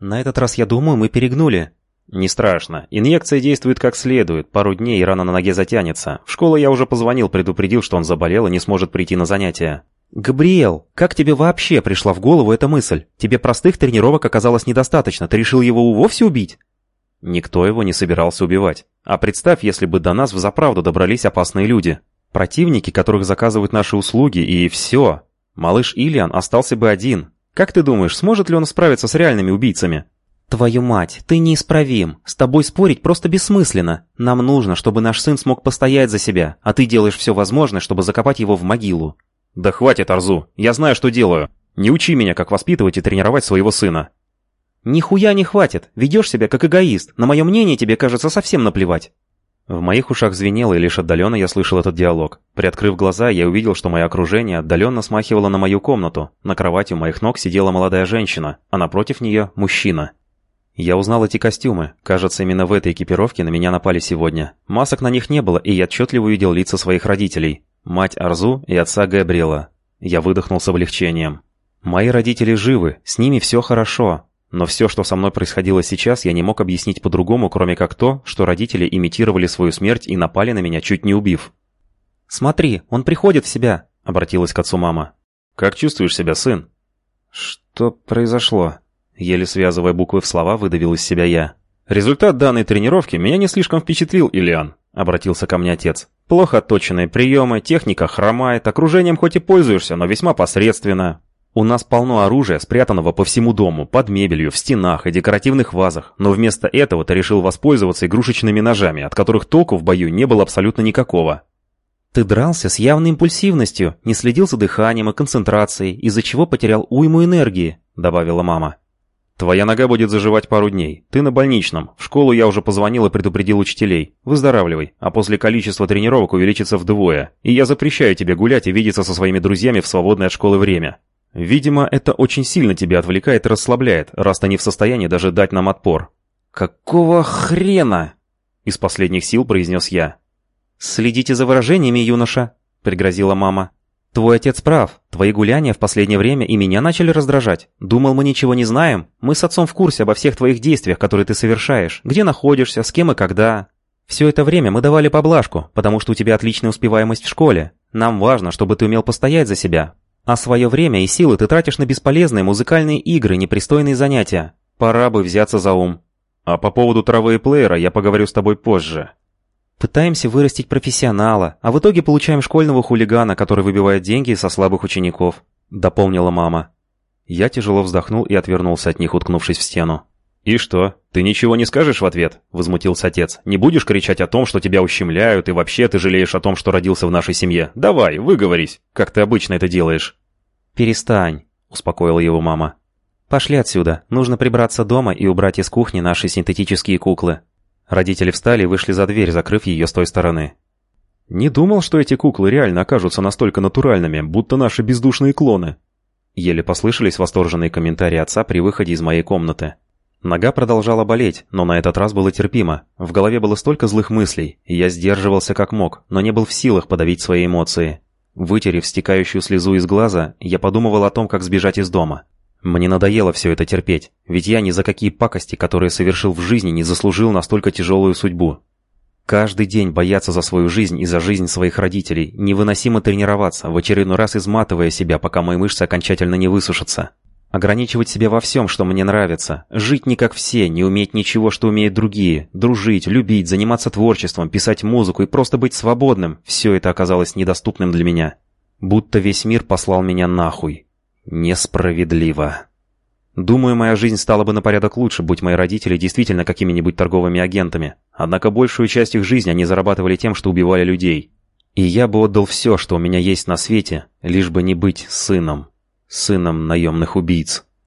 На этот раз, я думаю, мы перегнули. Не страшно. Инъекция действует как следует. Пару дней и рана на ноге затянется. В школу я уже позвонил, предупредил, что он заболел и не сможет прийти на занятия. «Габриэл, как тебе вообще пришла в голову эта мысль? Тебе простых тренировок оказалось недостаточно, ты решил его вовсе убить?» Никто его не собирался убивать. А представь, если бы до нас взаправду добрались опасные люди. Противники, которых заказывают наши услуги, и все. Малыш Ильян остался бы один. Как ты думаешь, сможет ли он справиться с реальными убийцами? «Твою мать, ты неисправим. С тобой спорить просто бессмысленно. Нам нужно, чтобы наш сын смог постоять за себя, а ты делаешь все возможное, чтобы закопать его в могилу». «Да хватит, Арзу. Я знаю, что делаю. Не учи меня, как воспитывать и тренировать своего сына». «Нихуя не хватит. Ведешь себя как эгоист. На мое мнение тебе, кажется, совсем наплевать». В моих ушах звенело, и лишь отдаленно я слышал этот диалог. Приоткрыв глаза, я увидел, что мое окружение отдаленно смахивало на мою комнату. На кровати у моих ног сидела молодая женщина, а напротив нее – мужчина. Я узнал эти костюмы. Кажется, именно в этой экипировке на меня напали сегодня. Масок на них не было, и я отчетливо увидел лица своих родителей. Мать Арзу и отца Габриэла. Я выдохнул с облегчением. Мои родители живы, с ними все хорошо. Но все, что со мной происходило сейчас, я не мог объяснить по-другому, кроме как то, что родители имитировали свою смерть и напали на меня, чуть не убив. «Смотри, он приходит в себя», — обратилась к отцу мама. «Как чувствуешь себя, сын?» «Что произошло?» Еле связывая буквы в слова, выдавил из себя я. «Результат данной тренировки меня не слишком впечатлил, Ильян», — обратился ко мне отец. «Плохо отточенные приемы, техника хромает, окружением хоть и пользуешься, но весьма посредственно. У нас полно оружия, спрятанного по всему дому, под мебелью, в стенах и декоративных вазах, но вместо этого ты решил воспользоваться игрушечными ножами, от которых толку в бою не было абсолютно никакого». «Ты дрался с явной импульсивностью, не следил за дыханием и концентрацией, из-за чего потерял уйму энергии», — добавила мама. Твоя нога будет заживать пару дней. Ты на больничном. В школу я уже позвонил и предупредил учителей. Выздоравливай, а после количества тренировок увеличится вдвое. И я запрещаю тебе гулять и видеться со своими друзьями в свободное от школы время. Видимо, это очень сильно тебя отвлекает и расслабляет, раз ты не в состоянии даже дать нам отпор. «Какого хрена?» Из последних сил произнес я. «Следите за выражениями, юноша», — пригрозила мама. «Твой отец прав. Твои гуляния в последнее время и меня начали раздражать. Думал, мы ничего не знаем. Мы с отцом в курсе обо всех твоих действиях, которые ты совершаешь. Где находишься, с кем и когда. Все это время мы давали поблажку, потому что у тебя отличная успеваемость в школе. Нам важно, чтобы ты умел постоять за себя. А свое время и силы ты тратишь на бесполезные музыкальные игры, непристойные занятия. Пора бы взяться за ум. А по поводу травы и плеера я поговорю с тобой позже. Пытаемся вырастить профессионала, а в итоге получаем школьного хулигана, который выбивает деньги со слабых учеников», — дополнила мама. Я тяжело вздохнул и отвернулся от них, уткнувшись в стену. «И что, ты ничего не скажешь в ответ?» — возмутился отец. «Не будешь кричать о том, что тебя ущемляют, и вообще ты жалеешь о том, что родился в нашей семье? Давай, выговорись, как ты обычно это делаешь». «Перестань», — успокоила его мама. «Пошли отсюда. Нужно прибраться дома и убрать из кухни наши синтетические куклы. Родители встали и вышли за дверь, закрыв ее с той стороны. «Не думал, что эти куклы реально окажутся настолько натуральными, будто наши бездушные клоны». Еле послышались восторженные комментарии отца при выходе из моей комнаты. Нога продолжала болеть, но на этот раз было терпимо. В голове было столько злых мыслей, и я сдерживался как мог, но не был в силах подавить свои эмоции. Вытерев стекающую слезу из глаза, я подумывал о том, как сбежать из дома. Мне надоело все это терпеть, ведь я ни за какие пакости, которые совершил в жизни, не заслужил настолько тяжелую судьбу. Каждый день бояться за свою жизнь и за жизнь своих родителей, невыносимо тренироваться, в очередной раз изматывая себя, пока мои мышцы окончательно не высушатся. Ограничивать себя во всем, что мне нравится. Жить не как все, не уметь ничего, что умеют другие. Дружить, любить, заниматься творчеством, писать музыку и просто быть свободным. Все это оказалось недоступным для меня. Будто весь мир послал меня нахуй. Несправедливо. Думаю, моя жизнь стала бы на порядок лучше, будь мои родители действительно какими-нибудь торговыми агентами. Однако большую часть их жизни они зарабатывали тем, что убивали людей. И я бы отдал все, что у меня есть на свете, лишь бы не быть сыном. Сыном наемных убийц.